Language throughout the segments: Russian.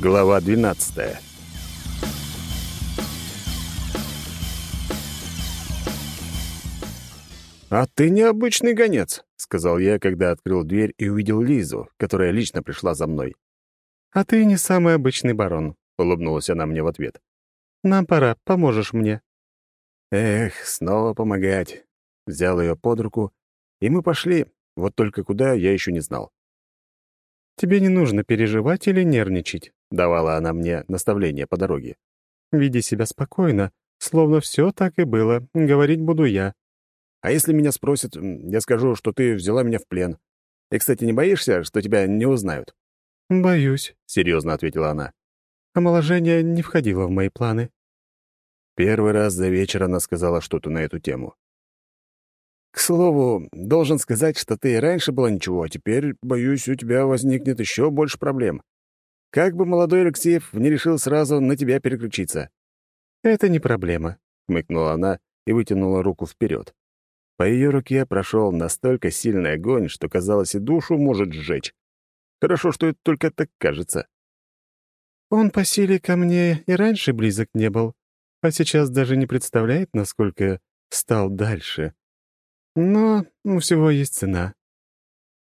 Глава 12. «А ты необычный гонец», — сказал я, когда открыл дверь и увидел Лизу, которая лично пришла за мной. «А ты не самый обычный барон», — улыбнулась она мне в ответ. «Нам пора, поможешь мне». Эх, снова помогать. Взял ее под руку, и мы пошли, вот только куда я еще не знал. «Тебе не нужно переживать или нервничать», — давала она мне наставление по дороге. «Веди себя спокойно, словно все так и было. Говорить буду я». «А если меня спросят, я скажу, что ты взяла меня в плен. И, кстати, не боишься, что тебя не узнают?» «Боюсь», — серьезно ответила она. «Омоложение не входило в мои планы». Первый раз за вечер она сказала что-то на эту тему. К слову, должен сказать, что ты и раньше была ничего, а теперь, боюсь, у тебя возникнет еще больше проблем. Как бы молодой Алексеев не решил сразу на тебя переключиться. «Это не проблема», — хмыкнула она и вытянула руку вперед. По ее руке прошел настолько сильный огонь, что, казалось, и душу может сжечь. Хорошо, что это только так кажется. «Он по силе ко мне и раньше близок не был, а сейчас даже не представляет, насколько стал дальше», но у всего есть цена.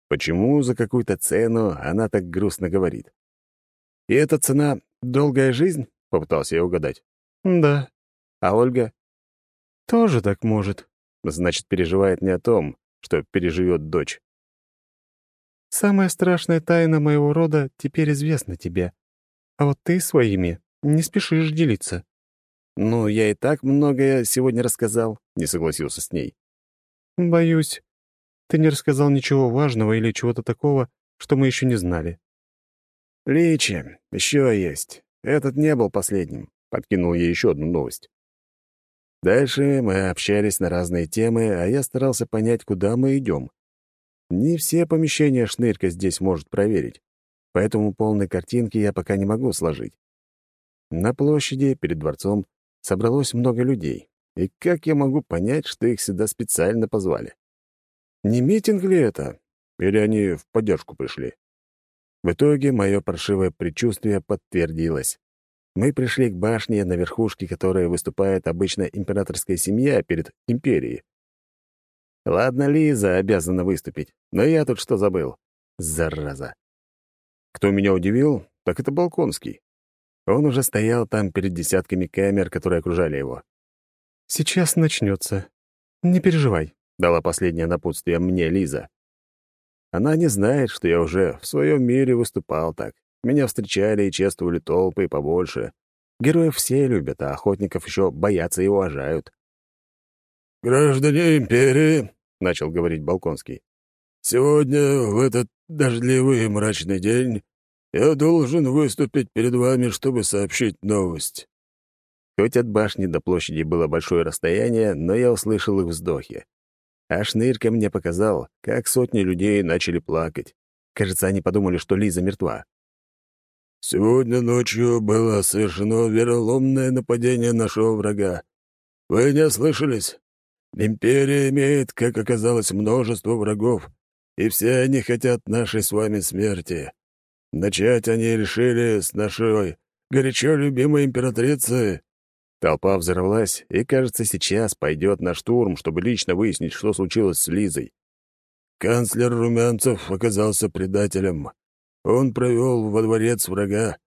Почему за какую-то цену она так грустно говорит? И эта цена — долгая жизнь? Попытался я угадать. Да. А Ольга? Тоже так может. Значит, переживает не о том, что переживет дочь. Самая страшная тайна моего рода теперь известна тебе. А вот ты своими не спешишь делиться. Ну, я и так многое сегодня рассказал, не согласился с ней. «Боюсь, ты не рассказал ничего важного или чего-то такого, что мы еще не знали». «Личи, еще есть. Этот не был последним», — подкинул ей еще одну новость. Дальше мы общались на разные темы, а я старался понять, куда мы идем. Не все помещения шнырька здесь может проверить, поэтому полной картинки я пока не могу сложить. На площади перед дворцом собралось много людей. И как я могу понять, что их сюда специально позвали? Не митинг ли это? Или они в поддержку пришли? В итоге мое паршивое предчувствие подтвердилось. Мы пришли к башне, на верхушке которой выступает обычно императорская семья перед империей. Ладно, Лиза обязана выступить, но я тут что забыл? Зараза. Кто меня удивил, так это Балконский. Он уже стоял там перед десятками камер, которые окружали его. «Сейчас начнется. Не переживай», — дала последнее напутствие мне Лиза. Она не знает, что я уже в своем мире выступал так. Меня встречали и чествовали толпы и побольше. Героев все любят, а охотников еще боятся и уважают. «Граждане империи», — начал говорить Балконский, — «сегодня, в этот дождливый и мрачный день, я должен выступить перед вами, чтобы сообщить новость. Хоть от башни до площади было большое расстояние, но я услышал их вздохи. А Шнырька мне показал, как сотни людей начали плакать. Кажется, они подумали, что Лиза мертва. «Сегодня ночью было совершено вероломное нападение нашего врага. Вы не ослышались? Империя имеет, как оказалось, множество врагов, и все они хотят нашей с вами смерти. Начать они решили с нашей горячо любимой императрицы, Толпа взорвалась, и, кажется, сейчас пойдет на штурм, чтобы лично выяснить, что случилось с Лизой. Канцлер Румянцев оказался предателем. Он провел во дворец врага.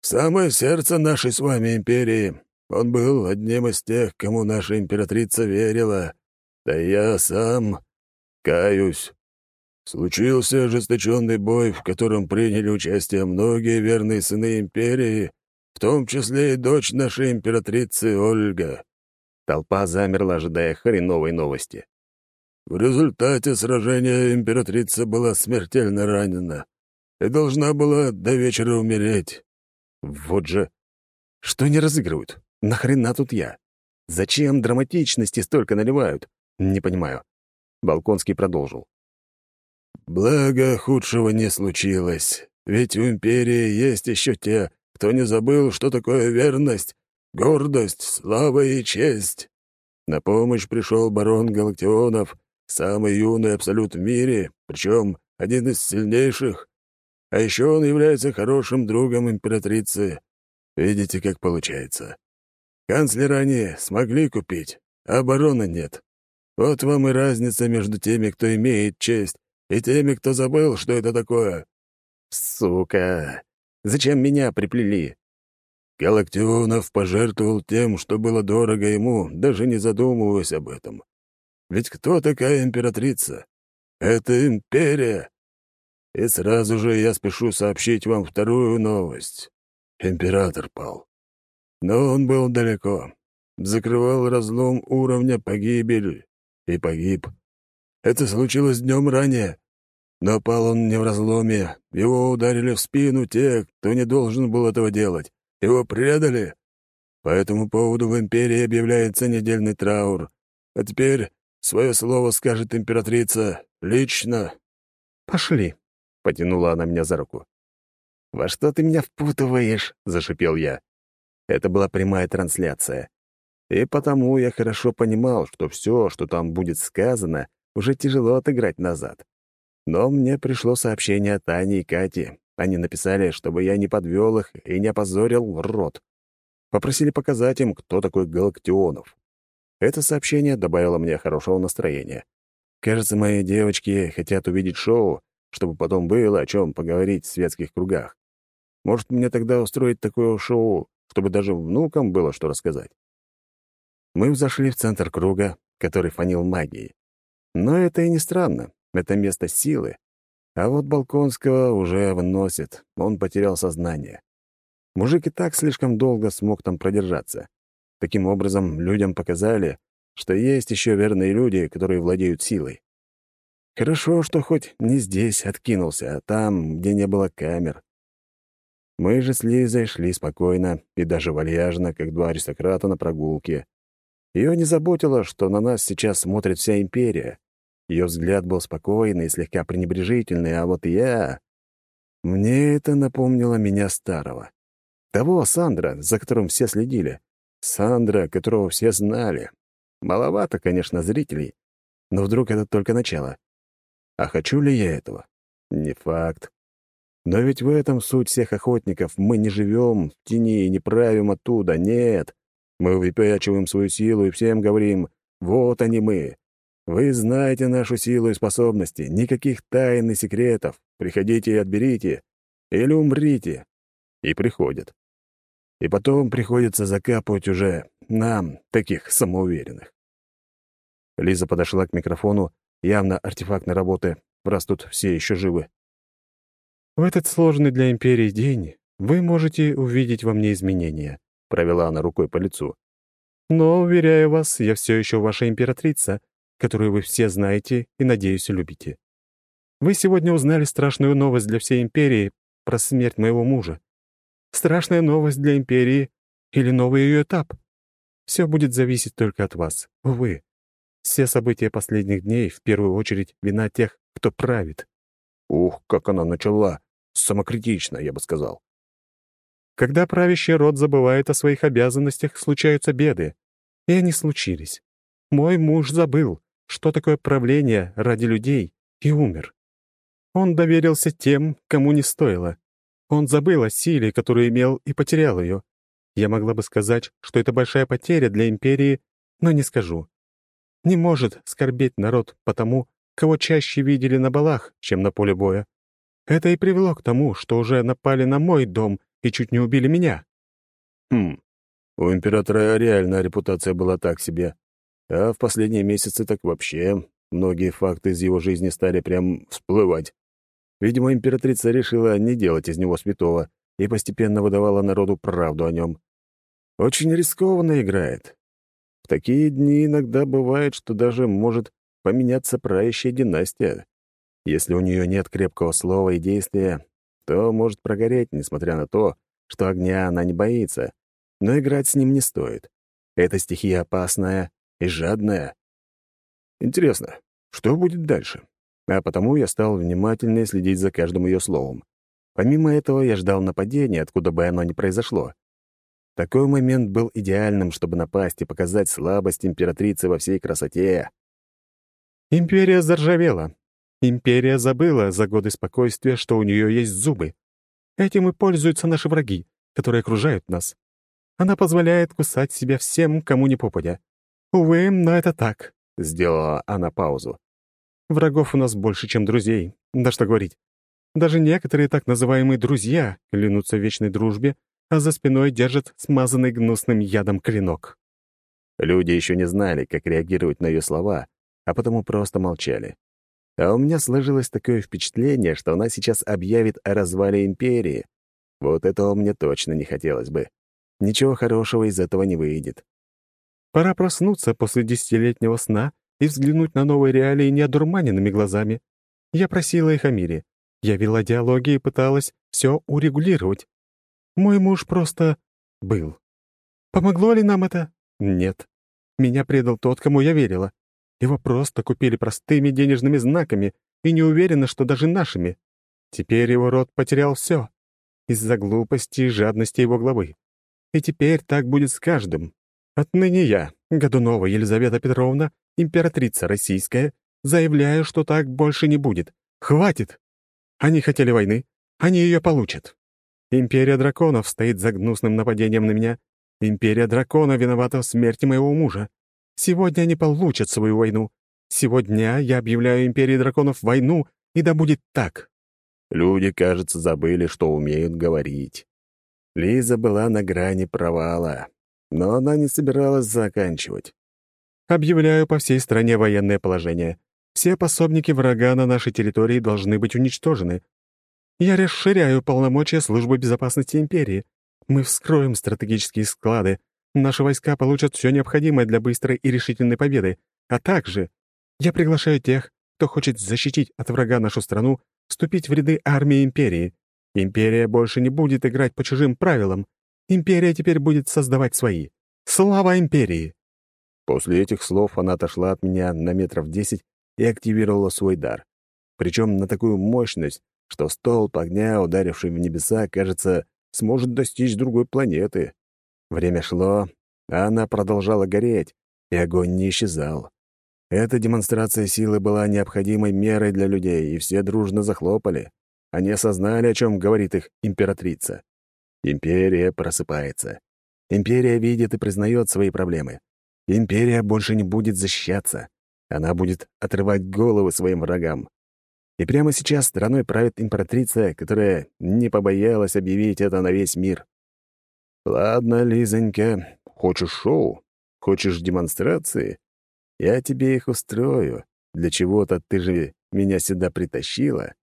Самое сердце нашей с вами империи. Он был одним из тех, кому наша императрица верила. Да я сам каюсь. Случился ожесточенный бой, в котором приняли участие многие верные сыны империи, в том числе и дочь нашей императрицы Ольга». Толпа замерла, ожидая хреновой новости. В результате сражения императрица была смертельно ранена и должна была до вечера умереть. Вот же... Что они разыгрывают? Нахрена тут я? Зачем драматичности столько наливают? Не понимаю. Балконский продолжил. «Благо, худшего не случилось, ведь у империи есть еще те, кто не забыл, что такое верность, гордость, слава и честь. На помощь пришел барон Галактионов, самый юный абсолют в мире, причем один из сильнейших. А еще он является хорошим другом императрицы. Видите, как получается. Канцлера они смогли купить, а обороны нет. Вот вам и разница между теми, кто имеет честь, и теми, кто забыл, что это такое. Сука! Зачем меня приплели? Галактионов пожертвовал тем, что было дорого ему, даже не задумываясь об этом. Ведь кто такая императрица? Это империя. И сразу же я спешу сообщить вам вторую новость. Император пал. Но он был далеко. Закрывал разлом уровня погибель и погиб. Это случилось днем ранее. Но пал он не в разломе. Его ударили в спину те, кто не должен был этого делать. Его предали. По этому поводу в империи объявляется недельный траур. А теперь свое слово скажет императрица лично. «Пошли», — потянула она меня за руку. «Во что ты меня впутываешь?» — зашипел я. Это была прямая трансляция. И потому я хорошо понимал, что все, что там будет сказано, уже тяжело отыграть назад. Но мне пришло сообщение от Ани и Кати. Они написали, чтобы я не подвел их и не опозорил рот. Попросили показать им, кто такой Галактионов. Это сообщение добавило мне хорошего настроения. Кажется, мои девочки хотят увидеть шоу, чтобы потом было о чем поговорить в светских кругах. Может, мне тогда устроить такое шоу, чтобы даже внукам было что рассказать. Мы взошли в центр круга, который фанил магией. Но это и не странно. Это место силы. А вот Балконского уже выносит. Он потерял сознание. Мужик и так слишком долго смог там продержаться. Таким образом, людям показали, что есть еще верные люди, которые владеют силой. Хорошо, что хоть не здесь откинулся, а там, где не было камер. Мы же с Лизой шли спокойно и даже вальяжно, как два аристократа на прогулке. Ее не заботило, что на нас сейчас смотрит вся империя. Ее взгляд был спокойный слегка пренебрежительный, а вот я... Мне это напомнило меня старого. Того Сандра, за которым все следили. Сандра, которого все знали. Маловато, конечно, зрителей, но вдруг это только начало. А хочу ли я этого? Не факт. Но ведь в этом суть всех охотников. Мы не живем в тени и не правим оттуда. Нет. Мы выпячиваем свою силу и всем говорим «Вот они мы». Вы знаете нашу силу и способности. Никаких тайн и секретов. Приходите и отберите. Или умрите. И приходят. И потом приходится закапывать уже нам, таких самоуверенных. Лиза подошла к микрофону, явно артефактной работы, раз тут все еще живы. «В этот сложный для Империи день вы можете увидеть во мне изменения провела она рукой по лицу. «Но, уверяю вас, я все еще ваша императрица, которую вы все знаете и, надеюсь, любите. Вы сегодня узнали страшную новость для всей империи про смерть моего мужа. Страшная новость для империи или новый ее этап. Все будет зависеть только от вас, увы. Все события последних дней, в первую очередь, вина тех, кто правит». Ух, как она начала! Самокритично, я бы сказал. Когда правящий род забывает о своих обязанностях, случаются беды. И они случились. Мой муж забыл, что такое правление ради людей, и умер. Он доверился тем, кому не стоило. Он забыл о силе, которую имел, и потерял ее. Я могла бы сказать, что это большая потеря для империи, но не скажу. Не может скорбеть народ потому, кого чаще видели на балах, чем на поле боя. Это и привело к тому, что уже напали на мой дом и чуть не убили меня». «Хм, у императора реально репутация была так себе. А в последние месяцы так вообще многие факты из его жизни стали прям всплывать. Видимо, императрица решила не делать из него святого и постепенно выдавала народу правду о нем. Очень рискованно играет. В такие дни иногда бывает, что даже может поменяться правящая династия. Если у нее нет крепкого слова и действия, то может прогореть, несмотря на то, что огня она не боится. Но играть с ним не стоит. Эта стихия опасная и жадная. Интересно, что будет дальше? А потому я стал внимательнее следить за каждым ее словом. Помимо этого, я ждал нападения, откуда бы оно ни произошло. Такой момент был идеальным, чтобы напасть и показать слабость императрицы во всей красоте. «Империя заржавела. Империя забыла за годы спокойствия, что у нее есть зубы. Этим и пользуются наши враги, которые окружают нас. Она позволяет кусать себя всем, кому не попадя. Увы, но это так», — сделала она паузу. «Врагов у нас больше, чем друзей. Да что говорить. Даже некоторые так называемые друзья клянутся вечной дружбе, а за спиной держат смазанный гнусным ядом клинок». Люди еще не знали, как реагировать на ее слова, а потому просто молчали. А у меня сложилось такое впечатление, что она сейчас объявит о развале империи. Вот этого мне точно не хотелось бы. Ничего хорошего из этого не выйдет. Пора проснуться после десятилетнего сна и взглянуть на новые реалии неодурманенными глазами. Я просила их о мире. Я вела диалоги и пыталась все урегулировать. Мой муж просто был. Помогло ли нам это? Нет. Меня предал тот, кому я верила. Его просто купили простыми денежными знаками и не уверена, что даже нашими. Теперь его род потерял все из-за глупости и жадности его главы. И теперь так будет с каждым. Отныне я, Годунова Елизавета Петровна, императрица российская, заявляю, что так больше не будет. Хватит! Они хотели войны, они ее получат. Империя драконов стоит за гнусным нападением на меня. Империя дракона виновата в смерти моего мужа. Сегодня они получат свою войну. Сегодня я объявляю Империи Драконов войну, и да будет так». Люди, кажется, забыли, что умеют говорить. Лиза была на грани провала, но она не собиралась заканчивать. «Объявляю по всей стране военное положение. Все пособники врага на нашей территории должны быть уничтожены. Я расширяю полномочия Службы безопасности Империи. Мы вскроем стратегические склады, Наши войска получат все необходимое для быстрой и решительной победы, а также я приглашаю тех, кто хочет защитить от врага нашу страну, вступить в ряды армии Империи. Империя больше не будет играть по чужим правилам. Империя теперь будет создавать свои. Слава Империи!» После этих слов она отошла от меня на метров десять и активировала свой дар. Причем на такую мощность, что столб огня, ударивший в небеса, кажется, сможет достичь другой планеты. Время шло, а она продолжала гореть, и огонь не исчезал. Эта демонстрация силы была необходимой мерой для людей, и все дружно захлопали. Они осознали, о чем говорит их императрица. Империя просыпается. Империя видит и признает свои проблемы. Империя больше не будет защищаться. Она будет отрывать головы своим врагам. И прямо сейчас страной правит императрица, которая не побоялась объявить это на весь мир. «Ладно, Лизонька, хочешь шоу? Хочешь демонстрации? Я тебе их устрою. Для чего-то ты же меня сюда притащила».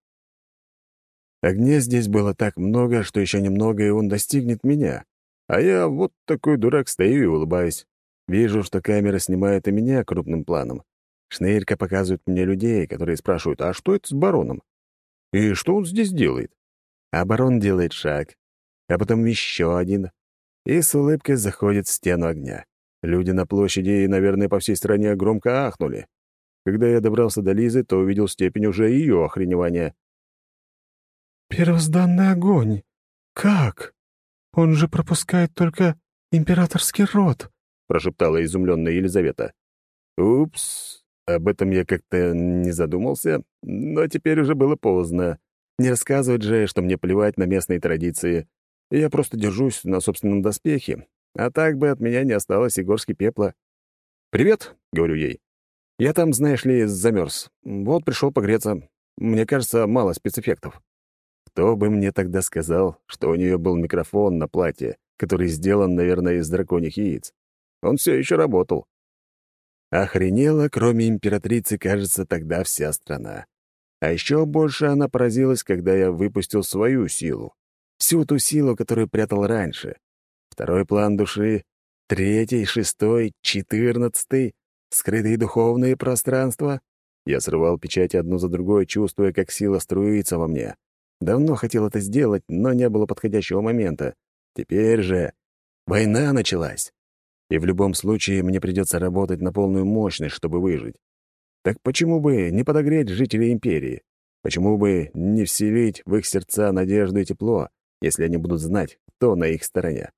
Огня здесь было так много, что еще немного, и он достигнет меня. А я вот такой дурак стою и улыбаюсь. Вижу, что камера снимает и меня крупным планом. Шнырька показывает мне людей, которые спрашивают, а что это с бароном? И что он здесь делает? А барон делает шаг, а потом еще один, и с улыбкой заходит в стену огня. Люди на площади и, наверное, по всей стране громко ахнули. Когда я добрался до Лизы, то увидел степень уже ее охреневания. «Первозданный огонь! Как? Он же пропускает только императорский род!» — прошептала изумленная Елизавета. «Упс, об этом я как-то не задумался, но теперь уже было поздно. Не рассказывать же, что мне плевать на местные традиции я просто держусь на собственном доспехе, а так бы от меня не осталось и горски пепла. «Привет», — говорю ей. «Я там, знаешь ли, замерз. Вот пришел погреться. Мне кажется, мало спецэффектов». Кто бы мне тогда сказал, что у нее был микрофон на платье, который сделан, наверное, из драконьих яиц. Он все еще работал. Охренела, кроме императрицы, кажется, тогда вся страна. А еще больше она поразилась, когда я выпустил свою силу всю ту силу, которую прятал раньше. Второй план души, третий, шестой, четырнадцатый, скрытые духовные пространства. Я срывал печати одну за другой, чувствуя, как сила струится во мне. Давно хотел это сделать, но не было подходящего момента. Теперь же война началась. И в любом случае мне придется работать на полную мощность, чтобы выжить. Так почему бы не подогреть жителей империи? Почему бы не вселить в их сердца надежду и тепло, если они будут знать, кто на их стороне.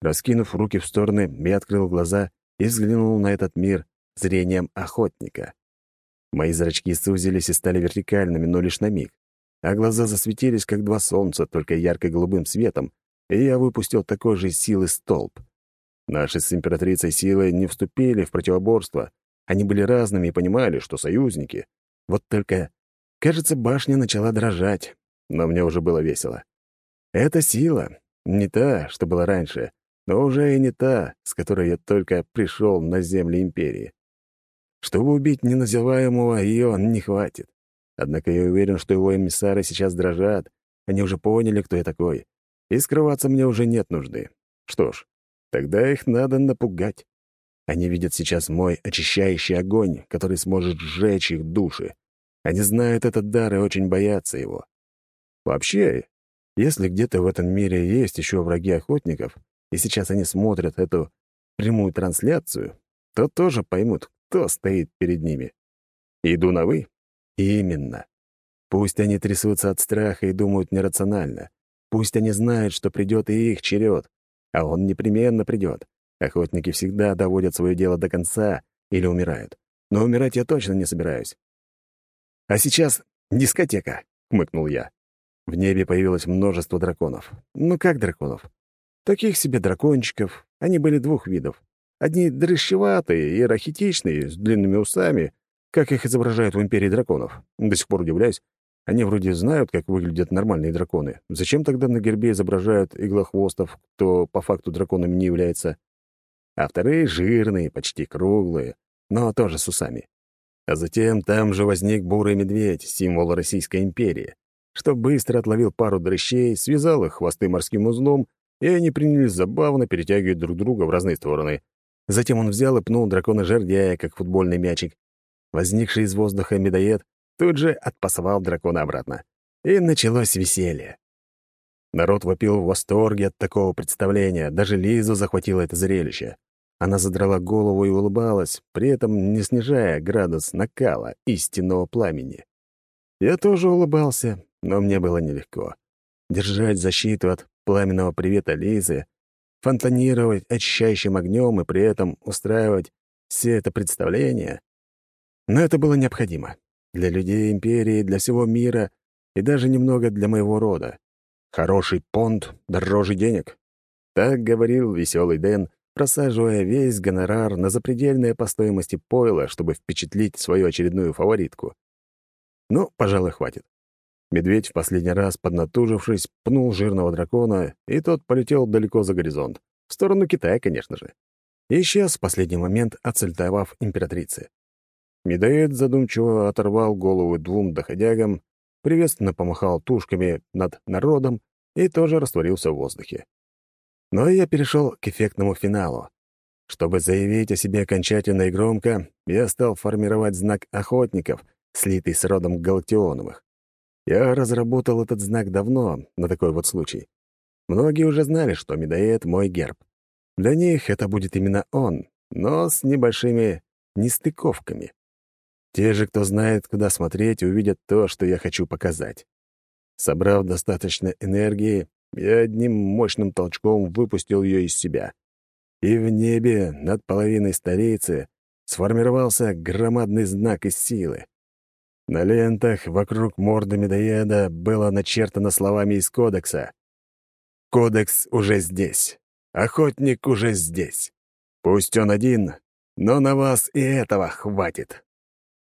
Раскинув руки в стороны, я открыл глаза и взглянул на этот мир зрением охотника. Мои зрачки сузились и стали вертикальными, но лишь на миг. А глаза засветились, как два солнца, только ярко-голубым светом, и я выпустил такой же силы столб. Наши с императрицей силы не вступили в противоборство. Они были разными и понимали, что союзники. Вот только, кажется, башня начала дрожать, но мне уже было весело. Эта сила не та, что была раньше, но уже и не та, с которой я только пришел на земли империи. Чтобы убить неназываемого, ее не хватит. Однако я уверен, что его эмиссары сейчас дрожат, они уже поняли, кто я такой, и скрываться мне уже нет нужды. Что ж, тогда их надо напугать. Они видят сейчас мой очищающий огонь, который сможет сжечь их души. Они знают этот дар и очень боятся его. Вообще, если где-то в этом мире есть еще враги охотников, и сейчас они смотрят эту прямую трансляцию, то тоже поймут, кто стоит перед ними. Иду на «вы»? Именно. Пусть они трясутся от страха и думают нерационально. Пусть они знают, что придет и их черед, а он непременно придет. Охотники всегда доводят свое дело до конца или умирают. Но умирать я точно не собираюсь. «А сейчас дискотека», — хмыкнул я. В небе появилось множество драконов. Ну как драконов? Таких себе дракончиков. Они были двух видов. Одни дрыщеватые и рахитичные, с длинными усами, как их изображают в «Империи драконов». До сих пор удивляюсь. Они вроде знают, как выглядят нормальные драконы. Зачем тогда на гербе изображают иглохвостов, кто по факту драконами не является? А вторые — жирные, почти круглые, но тоже с усами. А затем там же возник бурый медведь, символ Российской империи, что быстро отловил пару дрыщей, связал их хвосты морским узлом, и они принялись забавно перетягивать друг друга в разные стороны — Затем он взял и пнул дракона жердяя, как футбольный мячик. Возникший из воздуха медоед тут же отпасовал дракона обратно. И началось веселье. Народ вопил в восторге от такого представления, даже Лизу захватило это зрелище. Она задрала голову и улыбалась, при этом не снижая градус накала истинного пламени. Я тоже улыбался, но мне было нелегко. Держать защиту от пламенного привета Лизы фонтанировать очищающим огнем и при этом устраивать все это представление. Но это было необходимо. Для людей империи, для всего мира и даже немного для моего рода. Хороший понт дороже денег. Так говорил веселый Дэн, просаживая весь гонорар на запредельное по стоимости пойла, чтобы впечатлить свою очередную фаворитку. Ну, пожалуй, хватит. Медведь, в последний раз поднатужившись, пнул жирного дракона, и тот полетел далеко за горизонт. В сторону Китая, конечно же. И исчез в последний момент, отсультовав императрице. Медоед задумчиво оторвал голову двум доходягам, приветственно помахал тушками над народом и тоже растворился в воздухе. Но я перешел к эффектному финалу. Чтобы заявить о себе окончательно и громко, я стал формировать знак охотников, слитый с родом Галактионовых. Я разработал этот знак давно, на такой вот случай. Многие уже знали, что медоед — мой герб. Для них это будет именно он, но с небольшими нестыковками. Те же, кто знает, куда смотреть, увидят то, что я хочу показать. Собрав достаточно энергии, я одним мощным толчком выпустил ее из себя. И в небе над половиной столицы сформировался громадный знак из силы. На лентах вокруг морды медоеда было начертано словами из кодекса. «Кодекс уже здесь. Охотник уже здесь. Пусть он один, но на вас и этого хватит».